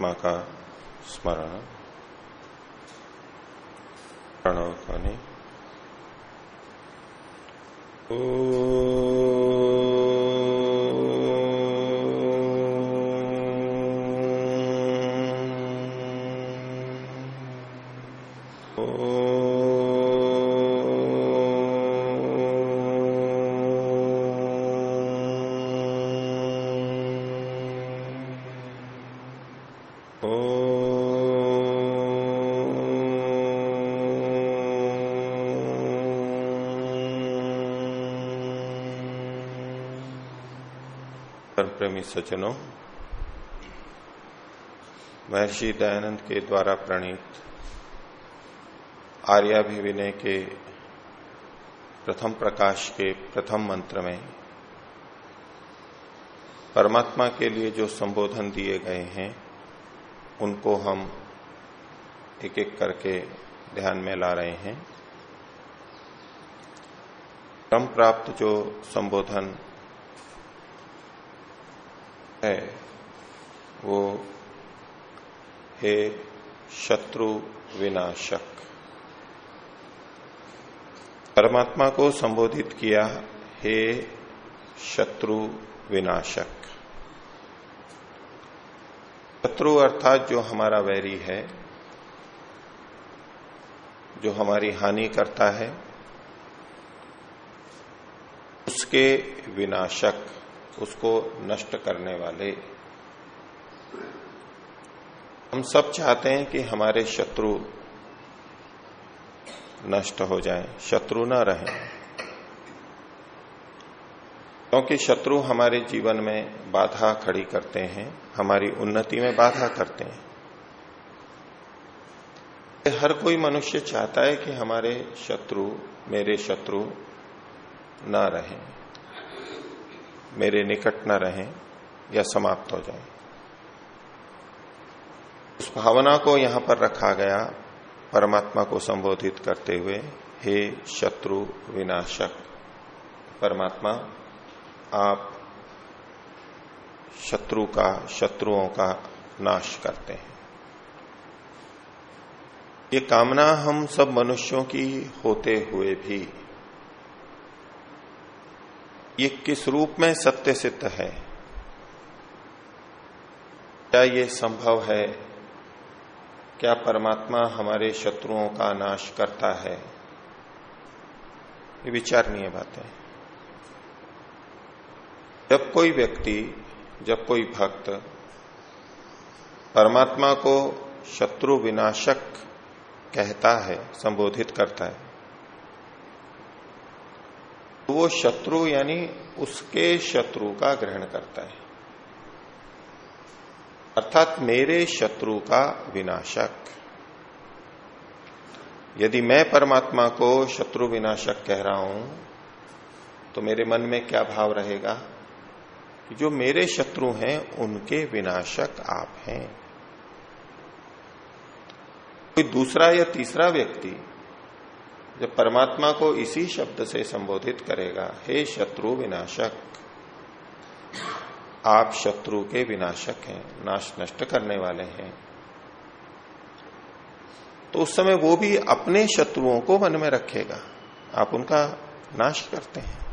परमात्मा का स्मरण प्रणव ध्वनि। प्रेमी सज्जनों महर्षि दयानंद के द्वारा प्रणीत आर्याभिविनय के प्रथम प्रकाश के प्रथम मंत्र में परमात्मा के लिए जो संबोधन दिए गए हैं, उनको हम एक एक करके ध्यान में ला रहे हैं। क्रम प्राप्त जो संबोधन है। वो हे शत्रु विनाशक। परमात्मा को संबोधित किया हे शत्रु विनाशक। शत्रु अर्थात जो हमारा वैरी है, जो हमारी हानि करता है, उसके विनाशक। उसको नष्ट करने वाले। हम सब चाहते हैं कि हमारे शत्रु नष्ट हो जाएँ, शत्रु न रहें। क्योंकि शत्रु हमारे जीवन में बाधा खड़ी करते हैं हमारी उन्नति में बाधा करते हैं। हर कोई मनुष्य चाहता है कि हमारे शत्रु मेरे शत्रु न रहें। मेरे निकट न रहें या समाप्त हो जाए। उस भावना को यहाँ पर रखा गया परमात्मा को संबोधित करते हुए, हे शत्रु विनाशक, परमात्मा, आप शत्रु का, शत्रुओं का नाश करते हैं। ये कामना हम सब मनुष्यों की होते हुए भी ये किस रूप में सत्य सिद्ध है? क्या ये संभव है? क्या परमात्मा हमारे शत्रुओं का नाश करता है? ये विचारणीय बात। है जब कोई व्यक्ति, जब कोई भक्त परमात्मा को शत्रु विनाशक कहता है, संबोधित करता है तो वो शत्रु यानी उसके शत्रु का ग्रहण करता है। अर्थात मेरे शत्रु का विनाशक। यदि मैं परमात्मा को शत्रु विनाशक कह रहा हूँ तो मेरे मन में क्या भाव रहेगा? कि जो मेरे शत्रु हैं, उनके विनाशक आप हैं। कोई दूसरा या तीसरा व्यक्ति जब परमात्मा को इसी शब्द से संबोधित करेगा, हे शत्रु विनाशक, आप शत्रु के विनाशक हैं, नाश नष्ट करने वाले हैं। तो उस समय वो भी अपने शत्रुओं को मन में रखेगा। आप उनका नाश करते हैं।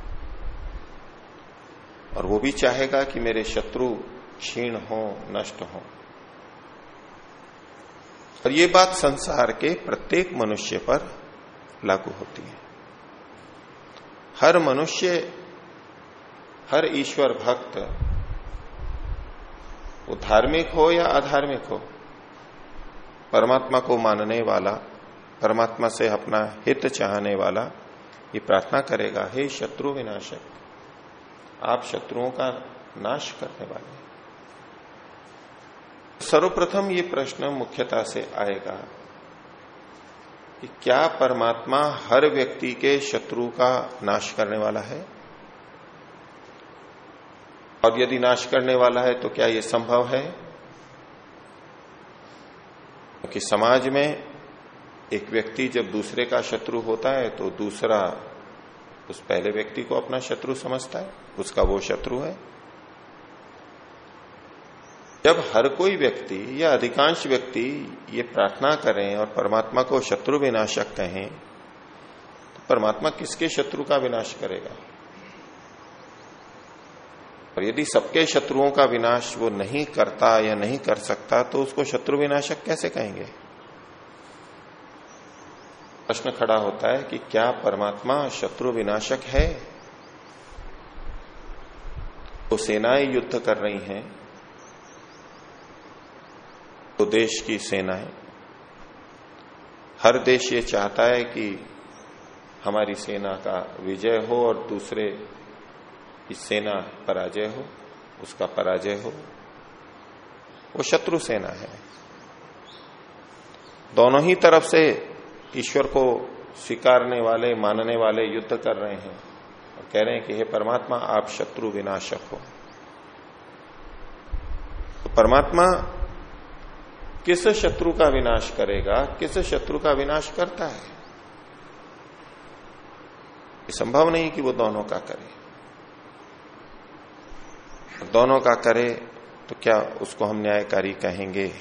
और वो भी चाहेगा कि मेरे शत्रु क्षीण हो, नष्ट हो। और ये बात संसार के प्रत्येक मनुष्य पर लागू होती है। हर मनुष्य, हर ईश्वर भक्त, वो धार्मिक हो या अधार्मिक हो, परमात्मा को मानने वाला, परमात्मा से अपना हित चाहने वाला, ये प्रार्थना करेगा, हे शत्रु विनाशक, आप शत्रुओं का नाश करने वाले सर्वप्रथम ये प्रश्न मुख्यता से आएगा कि क्या परमात्मा हर व्यक्ति के शत्रु का नाश करने वाला है? और यदि नाश करने वाला है तो क्या यह संभव है? क्योंकि तो समाज में एक व्यक्ति जब दूसरे का शत्रु होता है तो दूसरा उस पहले व्यक्ति को अपना शत्रु समझता है, उसका वो शत्रु है। जब हर कोई व्यक्ति या अधिकांश व्यक्ति ये प्रार्थना करें और परमात्मा को शत्रु विनाशक कहें तो परमात्मा किसके शत्रु का विनाश करेगा? और यदि सबके शत्रुओं का विनाश वो नहीं करता या नहीं कर सकता तो उसको शत्रु विनाशक कैसे कहेंगे? प्रश्न खड़ा होता है कि क्या परमात्मा शत्रु विनाशक है? तो सेनाएँ युद्ध कर रही हैं तो देश की सेना है। हर देश ये चाहता है कि हमारी सेना का विजय हो और दूसरे की सेना पराजय हो, उसका पराजय हो। वो शत्रु सेना है। दोनों ही तरफ़ से ईश्वर को स्वीकारने वाले, मानने वाले युद्ध कर रहे हैं और कह रहे हैं कि हे परमात्मा, आप शत्रु विनाशक हो। तो परमात्मा किस शत्रु का विनाश करेगा? किस शत्रु का विनाश करता है? संभव नहीं कि वो दोनों का करे। दोनों का करे तो क्या उसको हम न्यायकारी कहेंगे?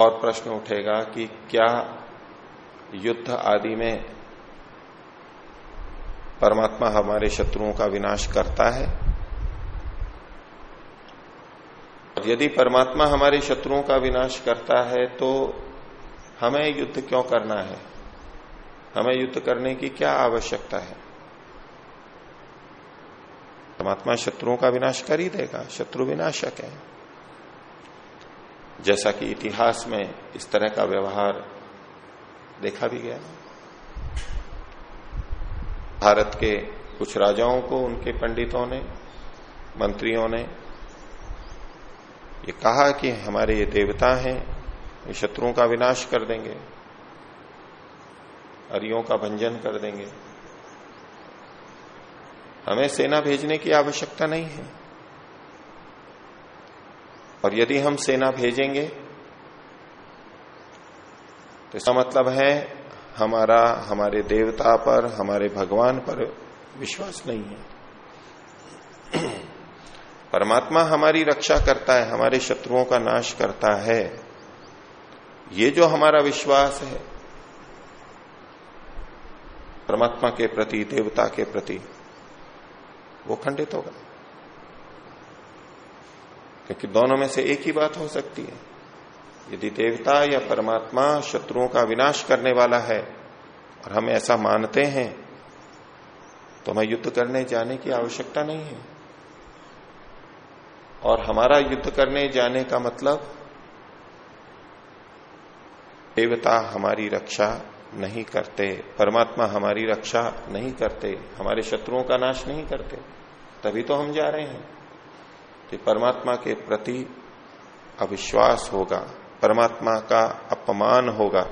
और प्रश्न उठेगा कि क्या युद्ध आदि में परमात्मा हमारे शत्रुओं का विनाश करता है? यदि परमात्मा हमारे शत्रुओं का विनाश करता है तो हमें युद्ध क्यों करना है? हमें युद्ध करने की क्या आवश्यकता है? परमात्मा शत्रुओं का विनाश कर ही देगा, शत्रु विनाशक है। जैसा कि इतिहास में इस तरह का व्यवहार देखा भी गया। भारत के कुछ राजाओं को, उनके पंडितों ने, मंत्रियों ने ये कहा कि हमारे ये देवता हैं, ये शत्रुओं का विनाश कर देंगे, अरियों का भंजन कर देंगे। हमें सेना भेजने की आवश्यकता नहीं है। और यदि हम सेना भेजेंगे तो इसका मतलब है हमारा, हमारे देवता पर, हमारे भगवान पर विश्वास नहीं है। परमात्मा हमारी रक्षा करता है, हमारे शत्रुओं का नाश करता है। ये जो हमारा विश्वास है, परमात्मा के प्रति, देवता के प्रति, वो खंडित होगा। क्योंकि दोनों में से एक ही बात हो सकती है। यदि देवता या परमात्मा शत्रुओं का विनाश करने वाला है और हम ऐसा मानते हैं तो हमें युद्ध करने जाने की आवश्यकता नहीं है। और हमारा युद्ध करने जाने का मतलब देवता हमारी रक्षा नहीं करते, परमात्मा हमारी रक्षा नहीं करते, हमारे शत्रुओं का नाश नहीं करते, तभी तो हम जा रहे हैं। कि परमात्मा के प्रति अविश्वास होगा, परमात्मा का अपमान होगा,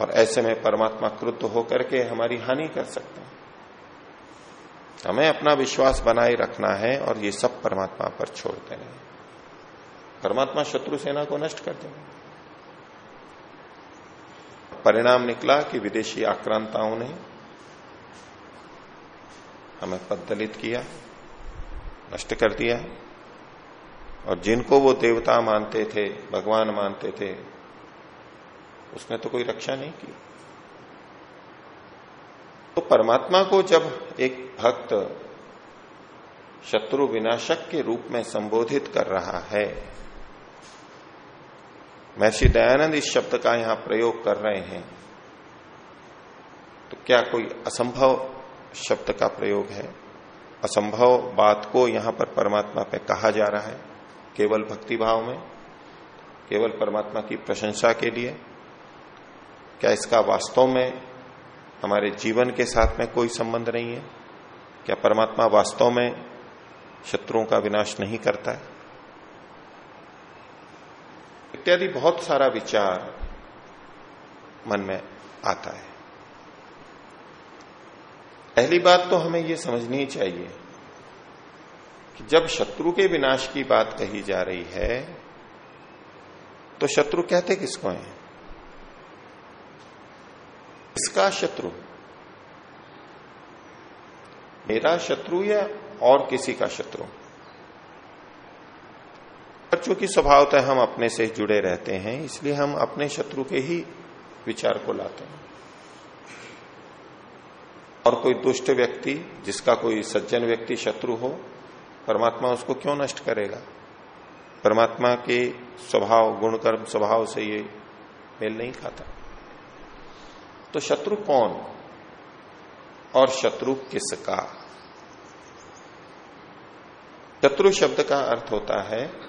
और ऐसे में परमात्मा क्रुद्ध होकर के हमारी हानि कर सकते हैं। हमें अपना विश्वास बनाए रखना है और ये सब परमात्मा पर छोड़ देना है। परमात्मा शत्रु सेना को नष्ट कर देंगे। परिणाम निकला कि विदेशी आक्रांताओं ने हमें पदलित किया, नष्ट कर दिया। और जिनको वो देवता मानते थे, भगवान मानते थे, उसने तो कोई रक्षा नहीं की। परमात्मा को जब एक भक्त शत्रु विनाशक के रूप में संबोधित कर रहा है, महर्षि दयानंद इस शब्द का यहाँ प्रयोग कर रहे हैं तो क्या कोई असंभव शब्द का प्रयोग है? असंभव बात को यहाँ पर परमात्मा पे कहा जा रहा है, केवल भक्ति भाव में, केवल परमात्मा की प्रशंसा के लिए? क्या इसका वास्तव में हमारे जीवन के साथ में कोई संबंध नहीं है। क्या परमात्मा वास्तव में शत्रुओं का विनाश नहीं करता है? इत्यादि बहुत सारा विचार मन में आता है। पहली बात तो हमें यह समझनी चाहिए कि जब शत्रु के विनाश की बात कही जा रही है तो शत्रु कहते किसको हैं? इसका शत्रु? मेरा शत्रु या और किसी का शत्रु? पर चूँकि स्वभावतः हम अपने से जुड़े रहते हैं, इसलिए हम अपने शत्रु के ही विचार को लाते हैं। और कोई दुष्ट व्यक्ति, जिसका कोई सज्जन व्यक्ति शत्रु हो, परमात्मा उसको क्यों नष्ट करेगा? परमात्मा के स्वभाव, गुणकर्म स्वभाव से ये मेल नहीं खाता। तो शत्रु कौन? और शत्रु किसका? शत्रु शब्द का अर्थ होता है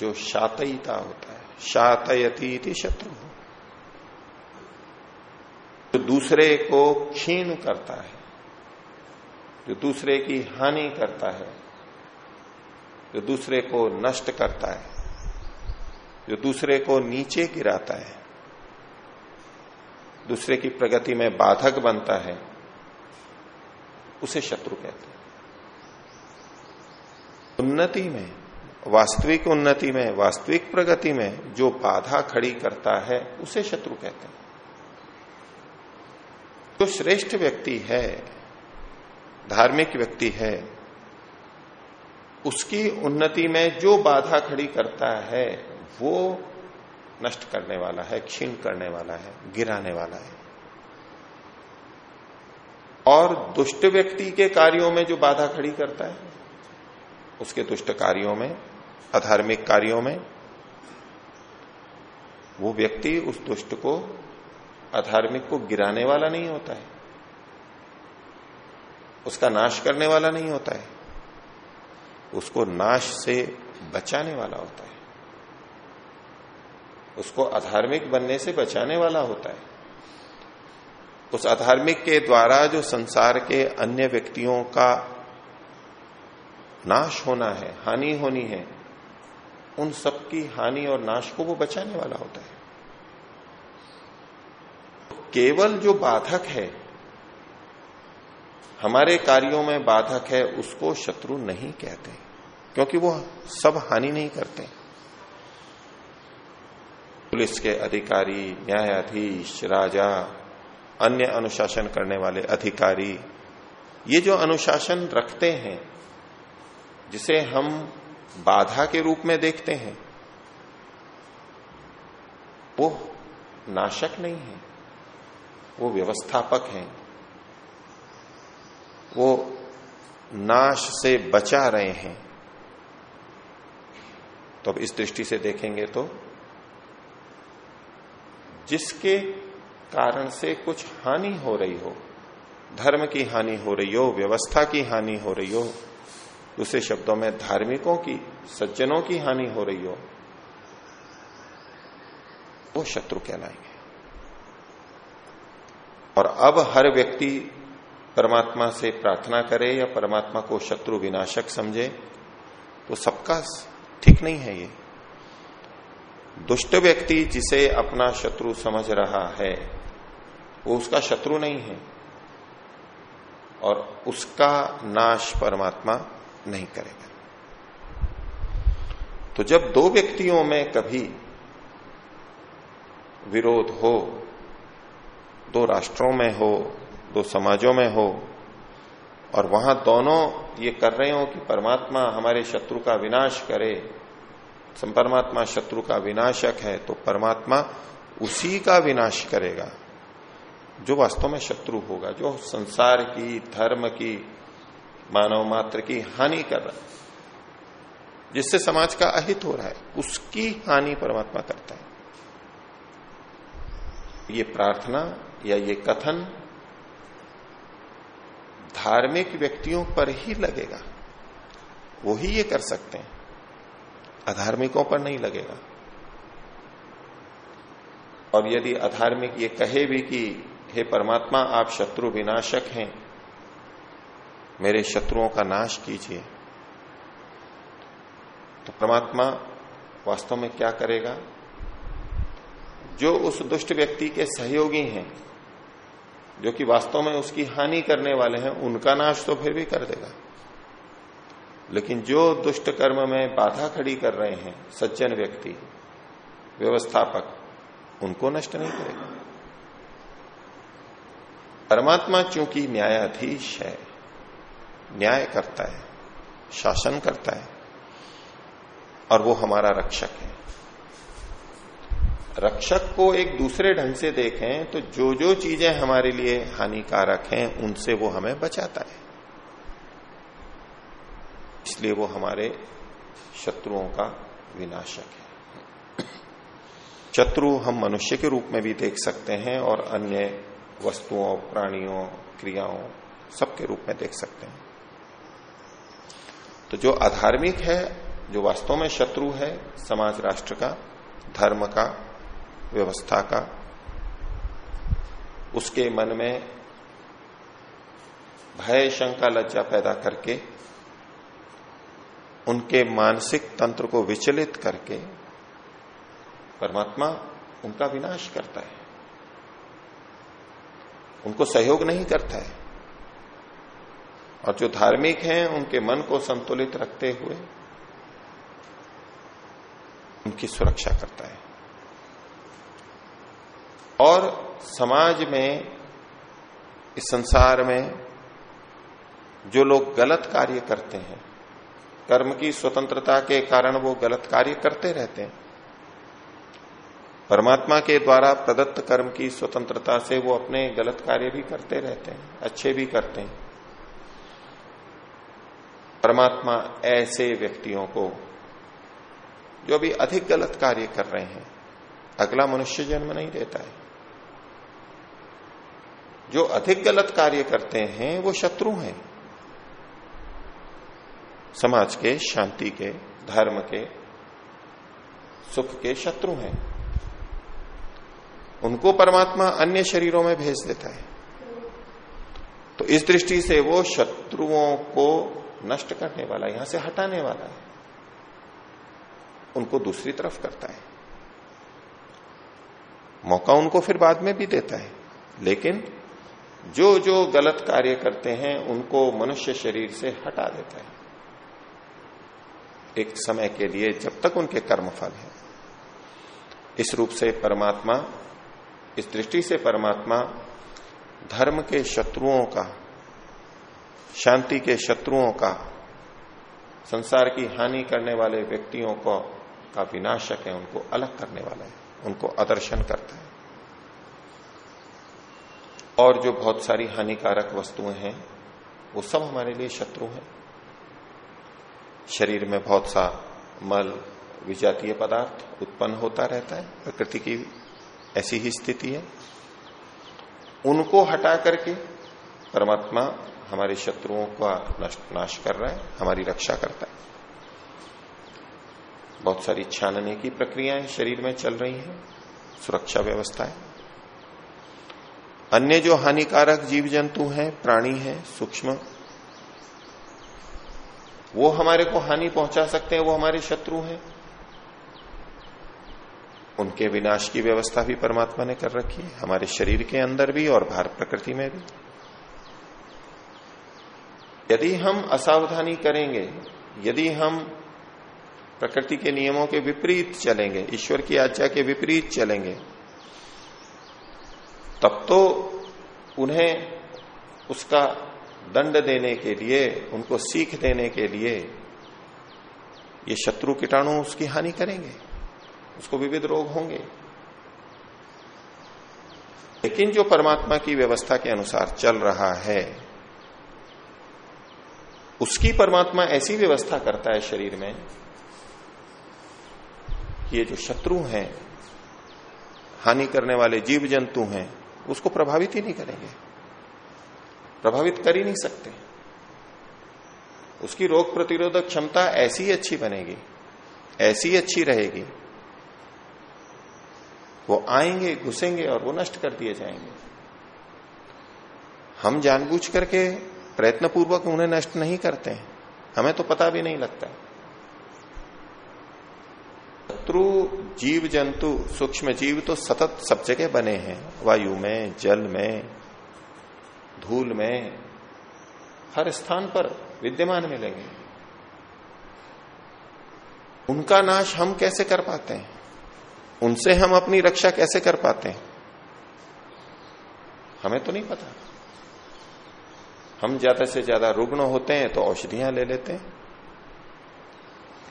जो शातयिता होता है। शातयती शत्रु। जो दूसरे को क्षीण करता है, जो दूसरे की हानि करता है, जो दूसरे को नष्ट करता है, जो दूसरे को नीचे गिराता है दूसरे की प्रगति में बाधक बनता है, उसे शत्रु कहते हैं। उन्नति में, वास्तविक उन्नति में, वास्तविक प्रगति में जो बाधा खड़ी करता है, उसे शत्रु कहते हैं। जो श्रेष्ठ व्यक्ति है, धार्मिक व्यक्ति है, उसकी उन्नति में जो बाधा खड़ी करता है, वो नष्ट करने वाला है, क्षीण करने वाला है, गिराने वाला है। और दुष्ट व्यक्ति के कार्यों में जो बाधा खड़ी करता है, उसके दुष्ट कार्यों में, अधार्मिक कार्यों में, वो व्यक्ति उस दुष्ट को, अधार्मिक को गिराने वाला नहीं होता है। उसका नाश करने वाला नहीं होता है। उसको नाश से बचाने वाला होता है। उसको अधार्मिक बनने से बचाने वाला होता है। उस अधार्मिक के द्वारा जो संसार के अन्य व्यक्तियों का नाश होना है, हानि होनी है, उन सब की हानि और नाश को वो बचाने वाला होता है। केवल जो बाधक है, हमारे कार्यों में बाधक है, उसको शत्रु नहीं कहते, क्योंकि वो सब हानि नहीं करते। पुलिस के अधिकारी, न्यायाधीश, राजा, अन्य अनुशासन करने वाले अधिकारी, ये जो अनुशासन रखते हैं, जिसे हम बाधा के रूप में देखते हैं, वो नाशक नहीं है, वो व्यवस्थापक हैं, वो नाश से बचा रहे हैं। तो अब इस दृष्टि से देखेंगे तो जिसके कारण से कुछ हानि हो रही हो, धर्म की हानि हो रही हो, व्यवस्था की हानि हो रही हो, दूसरे शब्दों में धार्मिकों की, सज्जनों की हानि हो रही हो, वो शत्रु कहलाएँगे। और अब हर व्यक्ति परमात्मा से प्रार्थना करे या परमात्मा को शत्रु विनाशक समझे तो सबका ठीक नहीं है ये। दुष्ट व्यक्ति जिसे अपना शत्रु समझ रहा है, वो उसका शत्रु नहीं है और उसका नाश परमात्मा नहीं करेगा। तो जब दो व्यक्तियों में कभी विरोध हो, दो राष्ट्रों में हो, दो समाजों में हो, और वहाँ दोनों ये कर रहे हो कि परमात्मा हमारे शत्रु का विनाश करे परमात्मा शत्रु का विनाशक है तो परमात्मा उसी का विनाश करेगा, जो वास्तव में शत्रु होगा, जो संसार की, धर्म की, मानव मात्र की हानि कर रहा है, जिससे समाज का अहित हो रहा है, उसकी हानि परमात्मा करता है। ये प्रार्थना या ये कथन धार्मिक व्यक्तियों पर ही लगेगा, वो ही ये कर सकते हैं। अधार्मिकों पर नहीं लगेगा। और यदि अधार्मिक ये कहे भी कि, हे परमात्मा, आप शत्रु विनाशक हैं, मेरे शत्रुओं का नाश कीजिए। तो परमात्मा वास्तव में क्या करेगा? जो उस दुष्ट व्यक्ति के सहयोगी हैं, जो कि वास्तव में उसकी हानि करने वाले हैं, उनका नाश तो फिर भी कर देगा। लेकिन जो दुष्ट कर्म में बाधा खड़ी कर रहे हैं, सज्जन व्यक्ति, व्यवस्थापक, उनको नष्ट नहीं करेगा। परमात्मा चूँकि न्यायाधीश है, न्याय करता है, शासन करता है, और वो हमारा रक्षक है। रक्षक को एक दूसरे ढंग से देखें तो जो जो चीज़ें हमारे लिए हानिकारक हैं, उनसे वो हमें बचाता है। इसलिए वो हमारे शत्रुओं का विनाशक है। शत्रु हम मनुष्य के रूप में भी देख सकते हैं और अन्य वस्तुओं, प्राणियों, क्रियाओं सबके रूप में देख सकते हैं। तो जो अधार्मिक है, जो वास्तव में शत्रु है, समाज राष्ट्र का, धर्म का, व्यवस्था का, उसके मन में भय, शंका, लज्जा पैदा करके उनके मानसिक तंत्र को विचलित करके परमात्मा उनका विनाश करता है। उनको सहयोग नहीं करता है। और जो धार्मिक हैं, उनके मन को संतुलित रखते हुए उनकी सुरक्षा करता है। और समाज में, इस संसार में, जो लोग गलत कार्य करते हैं कर्म की स्वतंत्रता के कारण वो गलत कार्य करते रहते हैं। परमात्मा के द्वारा प्रदत्त कर्म की स्वतंत्रता से वो अपने गलत कार्य भी करते रहते हैं, अच्छे भी करते हैं। परमात्मा ऐसे व्यक्तियों को, जो भी अधिक गलत कार्य कर रहे हैं, अगला मनुष्य जन्म नहीं देता है। जो अधिक गलत कार्य करते हैं, वो शत्रु हैं। समाज के, शांति के, धर्म के, सुख के शत्रु हैं। उनको परमात्मा अन्य शरीरों में भेज देता है। तो इस दृष्टि से वो शत्रुओं को नष्ट करने वाला, यहाँ से हटाने वाला है। उनको दूसरी तरफ़ करता है। मौका उनको फिर बाद में भी देता है। लेकिन जो जो गलत कार्य करते हैं, उनको मनुष्य शरीर से हटा देता है। एक समय के लिए जब तक उनके कर्म फल है। इस रूप से परमात्मा, इस दृष्टि से परमात्मा धर्म के शत्रुओं का, शांति के शत्रुओं का, संसार की हानि करने वाले व्यक्तियों को, का विनाशक है, उनको अलग करने वाला है, उनको आदर्शन करता है। और जो बहुत सारी हानिकारक वस्तुएँ हैं, वो सब हमारे लिए शत्रु हैं। शरीर में बहुत सा मल, विजातीय पदार्थ उत्पन्न होता रहता है, प्रकृति की ऐसी ही स्थिति है। उनको हटा करके परमात्मा हमारे शत्रुओं का नाश कर रहा है, हमारी रक्षा करता है। बहुत सारी छानने की प्रक्रियाएँ शरीर में चल रही हैं, सुरक्षा व्यवस्था है अन्य जो हानिकारक जीव जंतु हैं, प्राणी हैं, सूक्ष्म वो हमारे को हानि पहुँचा सकते हैं, वो हमारे शत्रु हैं। उनके विनाश की व्यवस्था भी परमात्मा ने कर रखी है, हमारे शरीर के अंदर भी और बाहर प्रकृति में भी। यदि हम असावधानी करेंगे, यदि हम प्रकृति के नियमों के विपरीत चलेंगे, ईश्वर की आज्ञा के विपरीत चलेंगे, तब तो उन्हें उसका दंड देने के लिए, उनको सीख देने के लिए, ये शत्रु कीटाणु उसकी हानि करेंगे, उसको विविध रोग होंगे। लेकिन जो परमात्मा की व्यवस्था के अनुसार चल रहा है, उसकी परमात्मा ऐसी व्यवस्था करता है शरीर में कि ये जो शत्रु हैं, हानि करने वाले जीव जंतु हैं, उसको प्रभावित ही नहीं करेंगे। प्रभावित कर ही नहीं सकते। उसकी रोग प्रतिरोधक क्षमता ऐसी अच्छी बनेगी, ऐसी अच्छी रहेगी। वो आएँगे, घुसेंगे और वो नष्ट कर दिए जाएँगे। हम जानबूझ करके प्रयत्न पूर्वक उन्हें नष्ट नहीं करते हमें तो पता भी नहीं लगता। शत्रु, जीव, जंतु, सूक्ष्म जीव तो सतत सब जगह बने हैं। वायु में, जल में धूल में हर स्थान पर विद्यमान मिलेंगे। उनका नाश हम कैसे कर पाते हैं? उनसे हम अपनी रक्षा कैसे कर पाते हैं? हमें तो नहीं पता। हम ज़्यादा से ज़्यादा रुग्ण होते हैं तो औषधियाँ ले लेते हैं।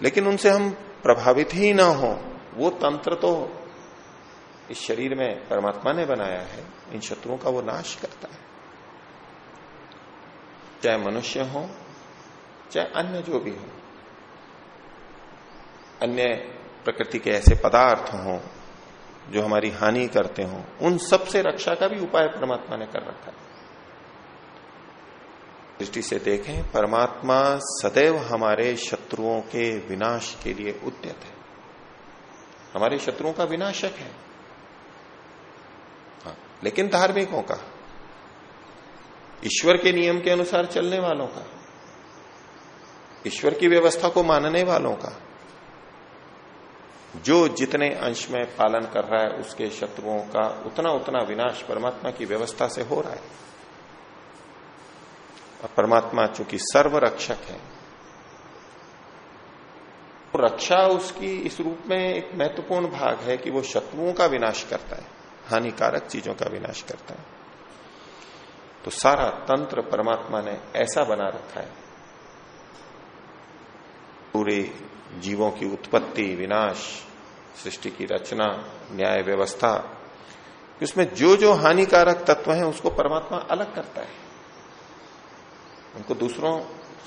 लेकिन उनसे हम प्रभावित ही ना हो। वो तंत्र तो इस शरीर में परमात्मा ने बनाया है। इन शत्रुओं का वो नाश करता है। चाहे मनुष्य हो चाहे अन्य जो भी हो। अन्य प्रकृति के ऐसे पदार्थ हो जो हमारी हानि करते हो उन सबसे रक्षा का भी उपाय परमात्मा ने कर रखा है। दृष्टि से देखें परमात्मा सदैव हमारे शत्रुओं के विनाश के लिए उद्यत है। हमारे शत्रुओं का विनाशक है। हाँ, लेकिन धार्मिकों का। ईश्वर के नियम के अनुसार चलने वालों का, ईश्वर की व्यवस्था को मानने वालों का, जो जितने अंश में पालन कर रहा है उसके शत्रुओं का उतना उतना विनाश परमात्मा की व्यवस्था से हो रहा है। और परमात्मा चूँकि सर्व रक्षक है तो रक्षा उसकी इस रूप में एक महत्वपूर्ण भाग है कि वो शत्रुओं का विनाश करता है, हानिकारक चीज़ों का विनाश करता है। तो सारा तंत्र परमात्मा ने ऐसा बना रखा है। पूरे जीवों की उत्पत्ति, विनाश, सृष्टि की रचना, न्याय व्यवस्था उसमें जो जो हानिकारक तत्व हैं, उसको परमात्मा अलग करता है। उनको दूसरों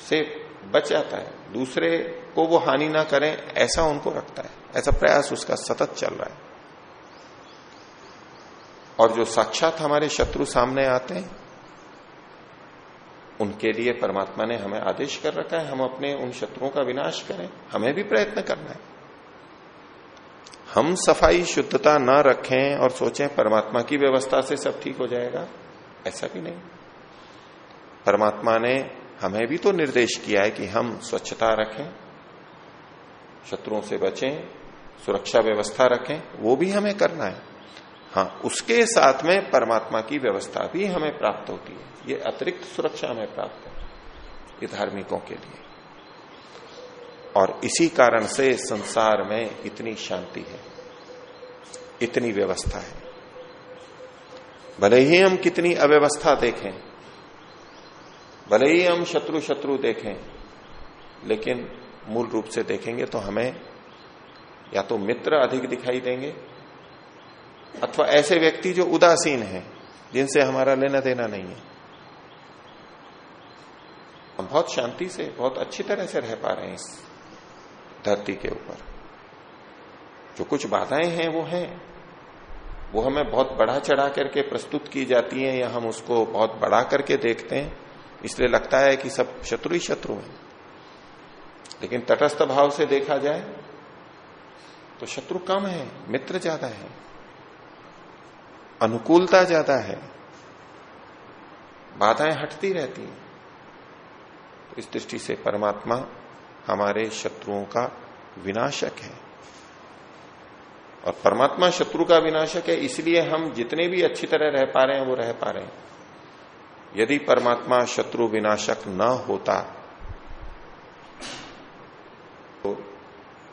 से बच जाता है। दूसरे को वो हानि ना करें, ऐसा उनको रखता है। ऐसा प्रयास उसका सतत चल रहा है। और जो साक्षात हमारे शत्रु सामने आते हैं उनके लिए परमात्मा ने हमें आदेश कर रखा है, हम अपने उन शत्रुओं का विनाश करें, हमें भी प्रयत्न करना है। हम सफ़ाई, शुद्धता न रखें और सोचें परमात्मा की व्यवस्था से सब ठीक हो जाएगा, ऐसा भी नहीं। परमात्मा ने हमें भी तो निर्देश किया है कि हम स्वच्छता रखें, शत्रुओं से बचें, सुरक्षा व्यवस्था रखें, वो भी हमें करना है। हाँ उसके साथ में परमात्मा की व्यवस्था भी हमें प्राप्त होती है। ये अतिरिक्त सुरक्षा हमें प्राप्त है, ये धार्मिकों के लिए। और इसी कारण से संसार में इतनी शांति है, इतनी व्यवस्था है। भले ही हम कितनी अव्यवस्था देखें, भले ही हम शत्रु शत्रु देखें, लेकिन मूल रूप से देखेंगे तो हमें या तो मित्र अधिक दिखाई देंगे, अथवा ऐसे व्यक्ति जो उदासीन हैं, जिनसे हमारा लेना देना नहीं है। हम बहुत शांति से, बहुत अच्छी तरह से रह पा रहे हैं इस धरती के ऊपर। जो कुछ बाधाएँ हैं, वो हैं। वो हमें बहुत बढ़ा चढ़ा करके प्रस्तुत की जाती हैं, या हम उसको बहुत बढ़ा करके देखते हैं। इसलिए लगता है कि सब शत्रु ही शत्रु हैं। लेकिन तटस्थ भाव से देखा जाए तो शत्रु कम है, मित्र ज़्यादा है। अनुकूलता ज़्यादा है। बाधाएँ हटती रहती हैं। इस दृष्टि से परमात्मा हमारे शत्रुओं का विनाशक है। और परमात्मा शत्रु का विनाशक है इसलिए हम जितने भी अच्छी तरह रह पा रहे हैं वो रह पा रहे हैं। यदि परमात्मा शत्रु विनाशक न होता तो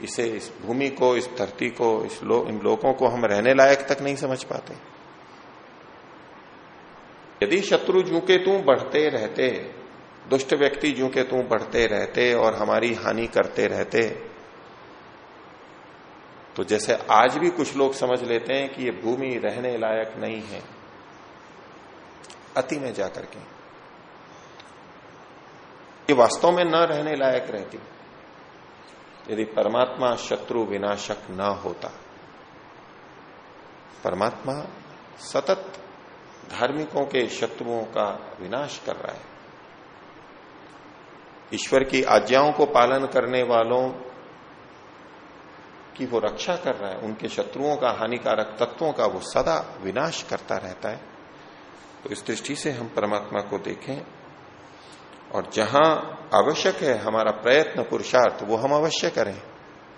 इसे इस भूमि को इस धरती को इस लो, इन लोगों को हम रहने लायक तक नहीं समझ पाते। यदि शत्रु जू के तू बढ़ते रहते दुष्ट व्यक्ति जो के तू बढ़ते रहते और हमारी हानि करते रहते। तो जैसे आज भी कुछ लोग समझ लेते हैं कि ये भूमि रहने लायक नहीं है। अति में जाकर के। ये वास्तव में न रहने लायक रहती। यदि परमात्मा शत्रु विनाशक न होता, परमात्मा सतत धार्मिकों के शत्रुओं का विनाश कर रहा है। ईश्वर की आज्ञाओं को पालन करने वालों की वो रक्षा कर रहा है, उनके शत्रुओं का, हानिकारक तत्वों का वो सदा विनाश करता रहता है। तो इस दृष्टि से हम परमात्मा को देखें और जहाँ आवश्यक है हमारा प्रयत्न पुरुषार्थ, वो हम अवश्य करें।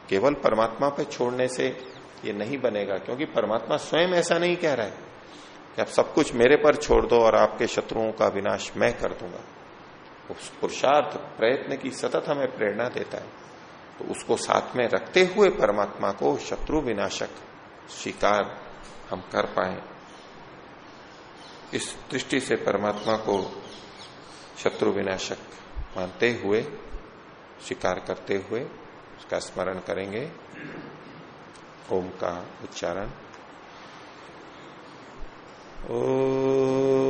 केवल परमात्मा पे छोड़ने से ये नहीं बनेगा, क्योंकि परमात्मा स्वयं ऐसा नहीं कह रहा है कि आप सब कुछ मेरे पर छोड़ दो और आपके शत्रुओं का विनाश मैं कर दूँगा। पुरुषार्थ, प्रयत्न की सतत हमें प्रेरणा देता है। तो उसको साथ में रखते हुए परमात्मा को शत्रु विनाशक स्वीकार हम कर पाए। इस दृष्टि से परमात्मा को शत्रु विनाशक मानते हुए, स्वीकार करते हुए उसका स्मरण करेंगे। ओम का उच्चारण। ओ